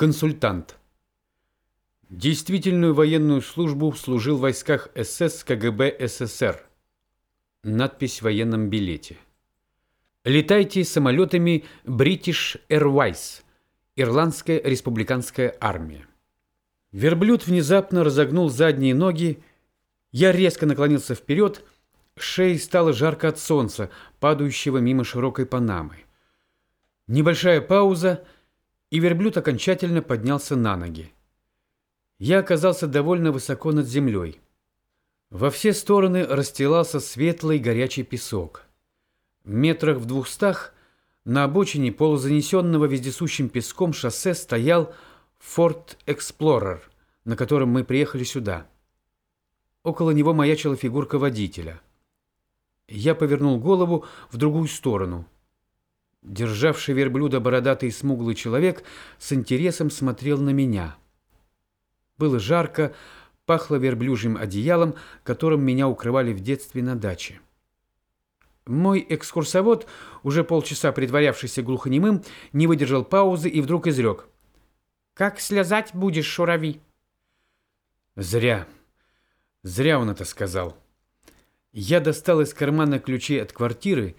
Консультант. Действительную военную службу служил в войсках СС КГБ СССР. Надпись в военном билете. Летайте самолетами British Airways, Ирландская республиканская армия. Верблюд внезапно разогнул задние ноги. Я резко наклонился вперед. Шее стало жарко от солнца, падающего мимо широкой панамы. Небольшая пауза — и верблюд окончательно поднялся на ноги. Я оказался довольно высоко над землей. Во все стороны расстилался светлый горячий песок. Метрах в двухстах на обочине полузанесенного вездесущим песком шоссе стоял Форт Эксплорер, на котором мы приехали сюда. Около него маячила фигурка водителя. Я повернул голову в другую сторону – Державший верблюда бородатый смуглый человек с интересом смотрел на меня. Было жарко, пахло верблюжьим одеялом, которым меня укрывали в детстве на даче. Мой экскурсовод, уже полчаса притворявшийся глухонемым, не выдержал паузы и вдруг изрек. «Как слезать будешь, шурави?» Зря. Зря он это сказал. Я достал из кармана ключи от квартиры,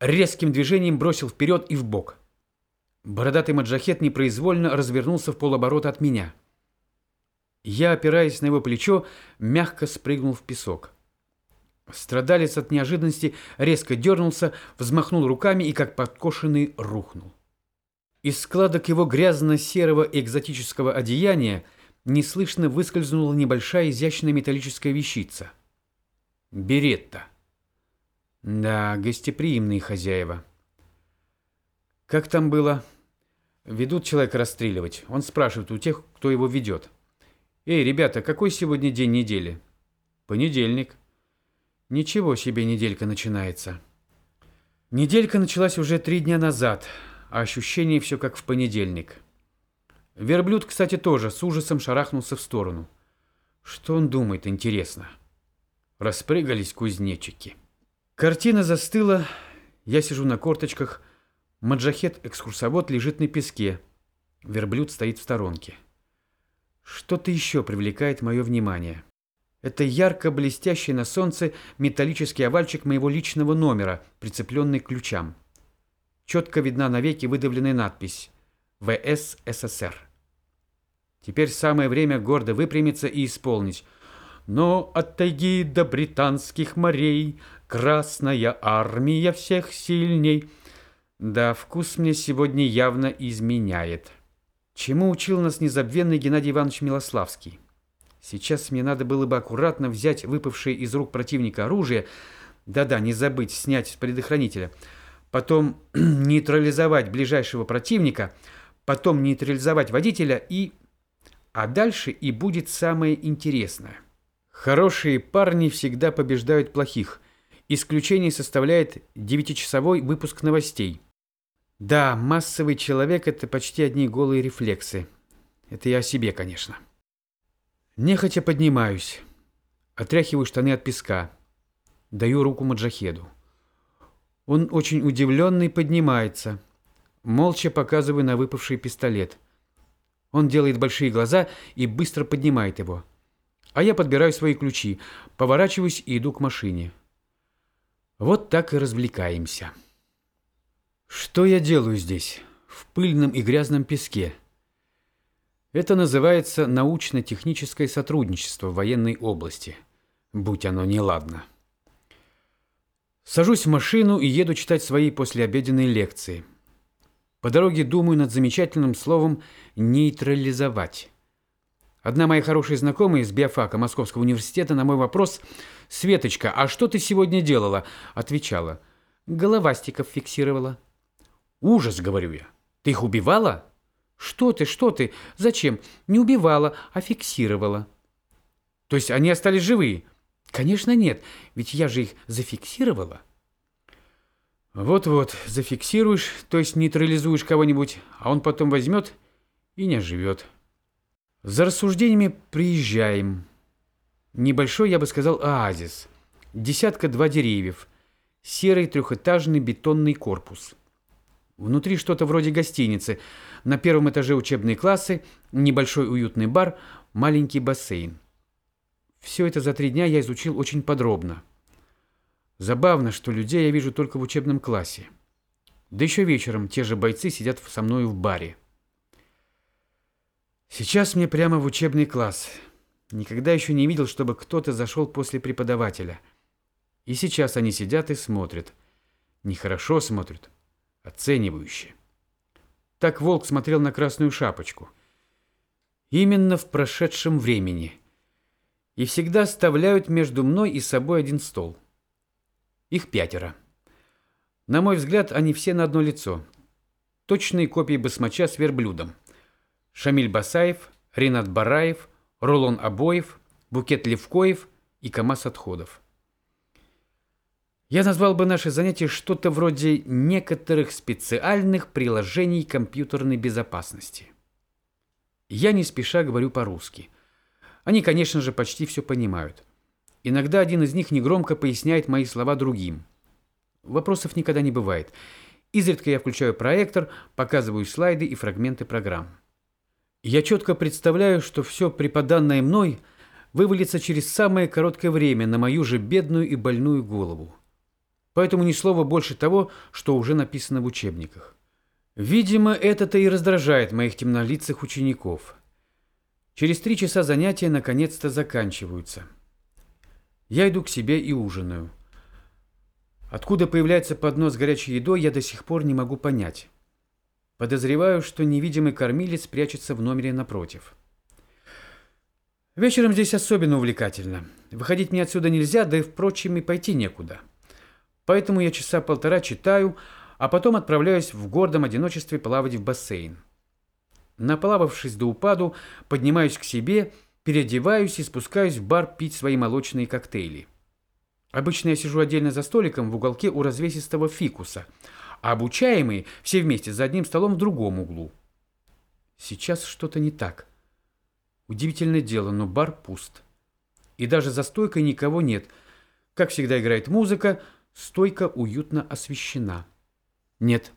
резким движением бросил вперед и в бок. Бородатый маджахет непроизвольно развернулся в полоборота от меня. Я, опираясь на его плечо, мягко спрыгнул в песок. Страдалец от неожиданности резко дернулся, взмахнул руками и, как подкошенный, рухнул. Из складок его грязно-серого экзотического одеяния неслышно выскользнула небольшая изящная металлическая вещица. Беретта. Да, гостеприимные хозяева. Как там было? Ведут человека расстреливать. Он спрашивает у тех, кто его ведет. Эй, ребята, какой сегодня день недели? Понедельник. Ничего себе неделька начинается. Неделька началась уже три дня назад, а ощущение все как в понедельник. Верблюд, кстати, тоже с ужасом шарахнулся в сторону. Что он думает, интересно? Распрыгались кузнечики. Картина застыла. Я сижу на корточках. Маджахет-экскурсовод лежит на песке. Верблюд стоит в сторонке. Что-то еще привлекает мое внимание. Это ярко блестящий на солнце металлический овальчик моего личного номера, прицепленный к ключам. Четко видна навеки выдавленная надпись «ВС СССР». Теперь самое время гордо выпрямиться и исполнить. Но от тайги до британских морей Красная армия всех сильней. Да, вкус мне сегодня явно изменяет. Чему учил нас незабвенный Геннадий Иванович Милославский? Сейчас мне надо было бы аккуратно взять выпавшее из рук противника оружие, да-да, не забыть снять с предохранителя, потом нейтрализовать ближайшего противника, потом нейтрализовать водителя и... А дальше и будет самое интересное. Хорошие парни всегда побеждают плохих – Исключение составляет девятичасовой выпуск новостей. Да, массовый человек – это почти одни голые рефлексы. Это я о себе, конечно. Нехотя поднимаюсь. Отряхиваю штаны от песка. Даю руку Маджахеду. Он очень удивленный поднимается. Молча показываю на выпавший пистолет. Он делает большие глаза и быстро поднимает его. А я подбираю свои ключи, поворачиваюсь и иду к машине. Вот так и развлекаемся. Что я делаю здесь, в пыльном и грязном песке? Это называется научно-техническое сотрудничество в военной области, будь оно неладно. Сажусь в машину и еду читать свои послеобеденные лекции. По дороге думаю над замечательным словом «нейтрализовать». Одна моя хорошая знакомая из биофака Московского университета на мой вопрос «Светочка, а что ты сегодня делала?» отвечала «Головастиков фиксировала». «Ужас!» — говорю я. «Ты их убивала?» «Что ты, что ты? Зачем? Не убивала, а фиксировала». «То есть они остались живые?» «Конечно нет, ведь я же их зафиксировала». Вот-вот, зафиксируешь, то есть нейтрализуешь кого-нибудь, а он потом возьмет и не живет. За рассуждениями приезжаем. Небольшой, я бы сказал, оазис. Десятка-два деревьев. Серый трехэтажный бетонный корпус. Внутри что-то вроде гостиницы. На первом этаже учебные классы, небольшой уютный бар, маленький бассейн. Все это за три дня я изучил очень подробно. Забавно, что людей я вижу только в учебном классе. Да еще вечером те же бойцы сидят со мною в баре. Сейчас мне прямо в учебный класс. Никогда еще не видел, чтобы кто-то зашел после преподавателя. И сейчас они сидят и смотрят. Нехорошо смотрят, оценивающе. Так волк смотрел на красную шапочку. Именно в прошедшем времени. И всегда оставляют между мной и собой один стол. Их пятеро. На мой взгляд, они все на одно лицо. Точные копии басмача с верблюдом. Шамиль Басаев, Ренат Бараев, Рулон Обоев, Букет Левкоев и КамАЗ Отходов. Я назвал бы наше занятие что-то вроде некоторых специальных приложений компьютерной безопасности. Я не спеша говорю по-русски. Они, конечно же, почти все понимают. Иногда один из них негромко поясняет мои слова другим – Вопросов никогда не бывает. Изредка я включаю проектор, показываю слайды и фрагменты программ. Я четко представляю, что все преподанное мной вывалится через самое короткое время на мою же бедную и больную голову. Поэтому ни слова больше того, что уже написано в учебниках. Видимо, это-то и раздражает моих темнолицых учеников. Через три часа занятия наконец-то заканчиваются. Я иду к себе и ужинаю. Откуда появляется поднос с горячей едой, я до сих пор не могу понять. Подозреваю, что невидимый кормилец прячется в номере напротив. Вечером здесь особенно увлекательно. Выходить мне отсюда нельзя, да и, впрочем, и пойти некуда. Поэтому я часа полтора читаю, а потом отправляюсь в гордом одиночестве плавать в бассейн. Наплававшись до упаду, поднимаюсь к себе, переодеваюсь и спускаюсь в бар пить свои молочные коктейли. Обычно я сижу отдельно за столиком в уголке у развесистого фикуса, а обучаемые все вместе за одним столом в другом углу. Сейчас что-то не так. Удивительное дело, но бар пуст. И даже за стойкой никого нет. Как всегда играет музыка, стойка уютно освещена. Нет,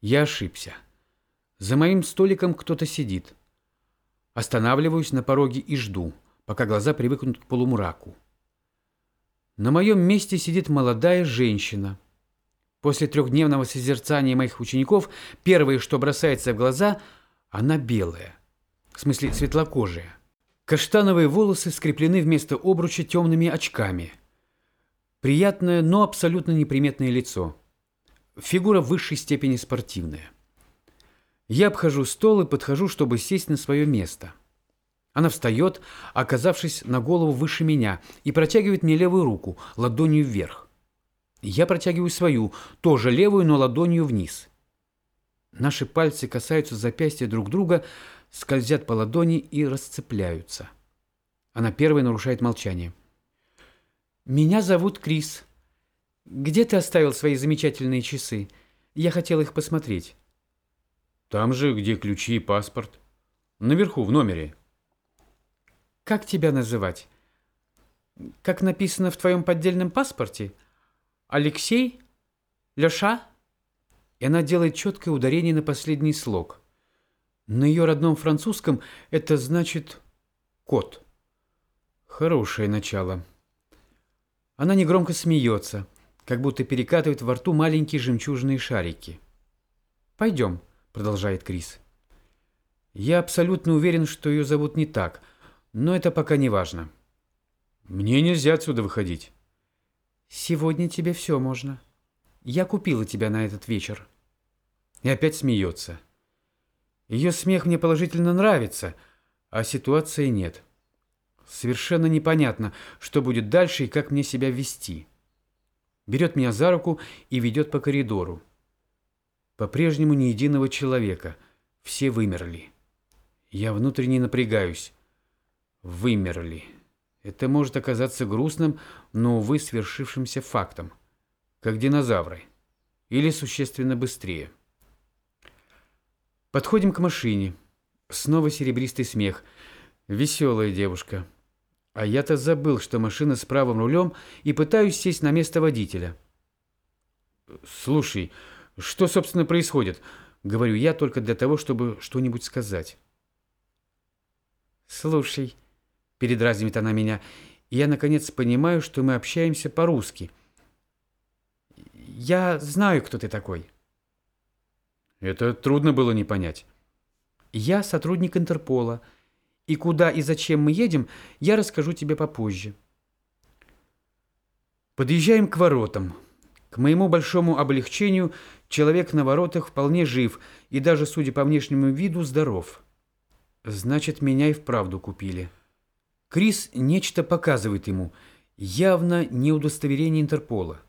я ошибся. За моим столиком кто-то сидит. Останавливаюсь на пороге и жду, пока глаза привыкнут к полумраку. На моем месте сидит молодая женщина. После трехдневного созерцания моих учеников первое, что бросается в глаза, она белая. В смысле светлокожая. Каштановые волосы скреплены вместо обруча темными очками. Приятное, но абсолютно неприметное лицо. Фигура в высшей степени спортивная. Я обхожу стол и подхожу, чтобы сесть на свое место. Она встает, оказавшись на голову выше меня, и протягивает мне левую руку, ладонью вверх. Я протягиваю свою, тоже левую, но ладонью вниз. Наши пальцы касаются запястья друг друга, скользят по ладони и расцепляются. Она первой нарушает молчание. «Меня зовут Крис. Где ты оставил свои замечательные часы? Я хотел их посмотреть». «Там же, где ключи и паспорт. Наверху, в номере». Как тебя называть? Как написано в твоем поддельном паспорте? Алексей? Леша? И она делает четкое ударение на последний слог. На ее родном французском это значит «кот». Хорошее начало. Она негромко смеется, как будто перекатывает во рту маленькие жемчужные шарики. «Пойдем», — продолжает Крис. Я абсолютно уверен, что ее зовут не так — но это пока не важно. Мне нельзя отсюда выходить. Сегодня тебе все можно. Я купила тебя на этот вечер. И опять смеется. Ее смех мне положительно нравится, а ситуации нет. Совершенно непонятно, что будет дальше и как мне себя вести. Берет меня за руку и ведет по коридору. По-прежнему ни единого человека. Все вымерли. Я внутренне напрягаюсь вымерли. Это может оказаться грустным, но, увы, свершившимся фактом. Как динозавры. Или существенно быстрее. Подходим к машине. Снова серебристый смех. Веселая девушка. А я-то забыл, что машина с правым рулем, и пытаюсь сесть на место водителя. «Слушай, Что, собственно, происходит? Говорю я только для того, чтобы что-нибудь сказать. Слушай, передразнивает она меня, и я, наконец, понимаю, что мы общаемся по-русски. Я знаю, кто ты такой. Это трудно было не понять. Я сотрудник Интерпола, и куда и зачем мы едем, я расскажу тебе попозже. Подъезжаем к воротам. К моему большому облегчению, человек на воротах вполне жив и даже, судя по внешнему виду, здоров. Значит, меня и вправду купили. Крис нечто показывает ему, явно не удостоверение Интерпола.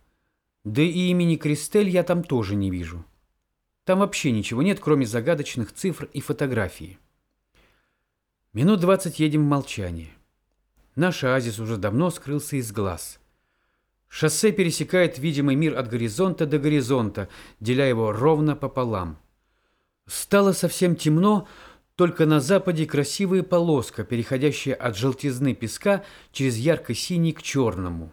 Да и имени Кристель я там тоже не вижу. Там вообще ничего нет, кроме загадочных цифр и фотографии. Минут двадцать едем в молчании. Наш оазис уже давно скрылся из глаз. Шоссе пересекает видимый мир от горизонта до горизонта, деля его ровно пополам. Стало совсем темно, только на западе красивая полоска, переходящая от желтизны песка через ярко-синий к черному.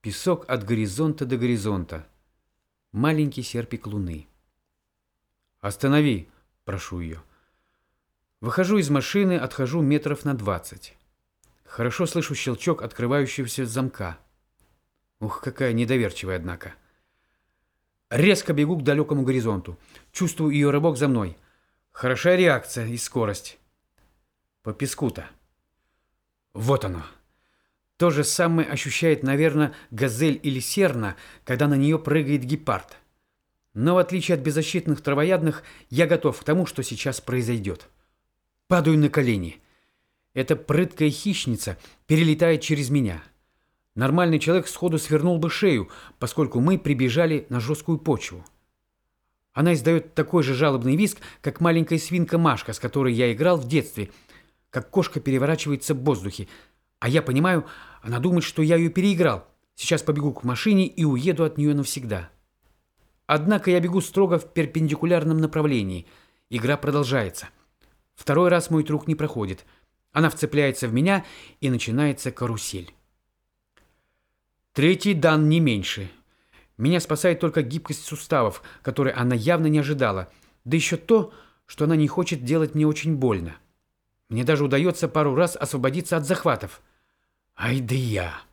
Песок от горизонта до горизонта. Маленький серпик луны. «Останови!» – прошу ее. Выхожу из машины, отхожу метров на двадцать. Хорошо слышу щелчок открывающегося замка. Ух, какая недоверчивая, однако. Резко бегу к далекому горизонту. Чувствую ее рыбок за мной. Хорошая реакция и скорость. По песку-то. Вот оно. То же самое ощущает, наверное, газель или серна, когда на нее прыгает гепард. Но в отличие от беззащитных травоядных, я готов к тому, что сейчас произойдет. Падаю на колени. Эта прыткая хищница перелетает через меня. Нормальный человек сходу свернул бы шею, поскольку мы прибежали на жесткую почву. Она издает такой же жалобный визг, как маленькая свинка Машка, с которой я играл в детстве, как кошка переворачивается в воздухе. А я понимаю, она думает, что я ее переиграл. Сейчас побегу к машине и уеду от нее навсегда. Однако я бегу строго в перпендикулярном направлении. Игра продолжается. Второй раз мой трюк не проходит. Она вцепляется в меня, и начинается карусель. Третий дан не меньше. Меня спасает только гибкость суставов, которой она явно не ожидала. Да еще то, что она не хочет делать мне очень больно. Мне даже удается пару раз освободиться от захватов. Ай да я!